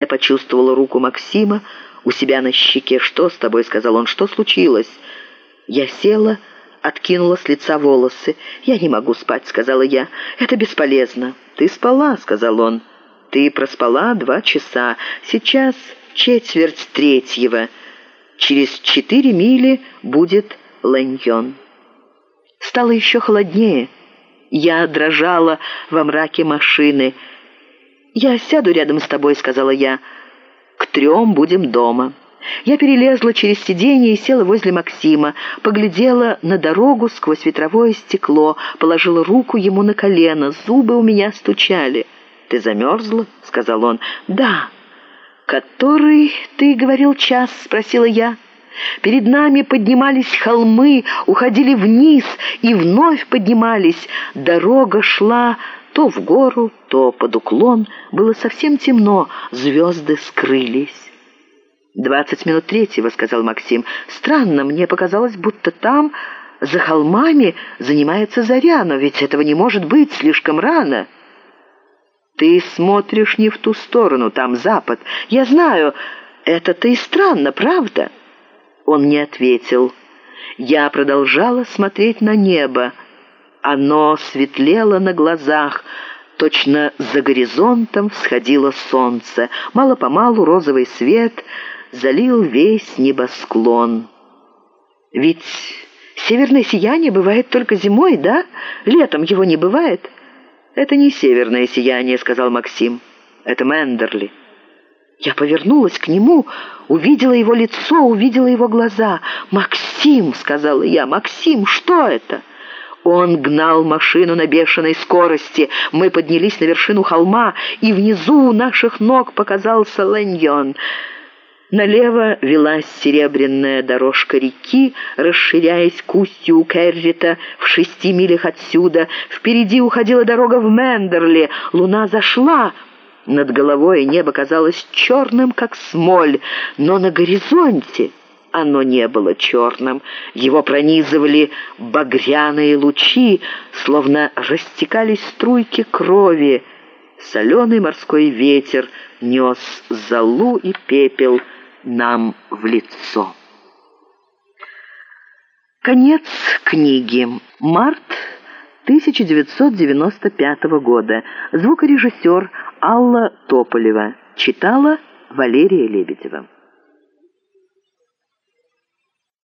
Я почувствовала руку Максима у себя на щеке. «Что с тобой?» — сказал он. «Что случилось?» Я села, откинула с лица волосы. «Я не могу спать», — сказала я. «Это бесполезно». «Ты спала», — сказал он. «Ты проспала два часа. Сейчас четверть третьего. Через четыре мили будет Ланьон». Стало еще холоднее. Я дрожала во мраке машины. «Я сяду рядом с тобой», — сказала я. «К трем будем дома». Я перелезла через сиденье и села возле Максима, поглядела на дорогу сквозь ветровое стекло, положила руку ему на колено, зубы у меня стучали. «Ты замерзла?» — сказал он. «Да». «Который, ты говорил, час?» — спросила я. Перед нами поднимались холмы, уходили вниз и вновь поднимались. Дорога шла то в гору, то под уклон. Было совсем темно, звезды скрылись. «Двадцать минут третьего», — сказал Максим. «Странно, мне показалось, будто там, за холмами, занимается заря, но ведь этого не может быть, слишком рано». «Ты смотришь не в ту сторону, там запад. Я знаю, это-то и странно, правда?» Он не ответил. Я продолжала смотреть на небо. Оно светлело на глазах, точно за горизонтом всходило солнце. Мало-помалу розовый свет залил весь небосклон. Ведь северное сияние бывает только зимой, да? Летом его не бывает. «Это не северное сияние», — сказал Максим. «Это Я повернулась к нему, увидела его лицо, увидела его глаза. «Максим!» — сказала я. «Максим, что это?» Он гнал машину на бешеной скорости. Мы поднялись на вершину холма, и внизу у наших ног показался Лэньон. Налево велась серебряная дорожка реки, расширяясь к устью Керрита в шести милях отсюда. Впереди уходила дорога в Мендерли. Луна зашла. Над головой небо казалось черным, как смоль, но на горизонте оно не было черным. Его пронизывали багряные лучи, словно растекались струйки крови. Соленый морской ветер нес золу и пепел нам в лицо. Конец книги. Март 1995 года. Звукорежиссер Алла Тополева. Читала Валерия Лебедева.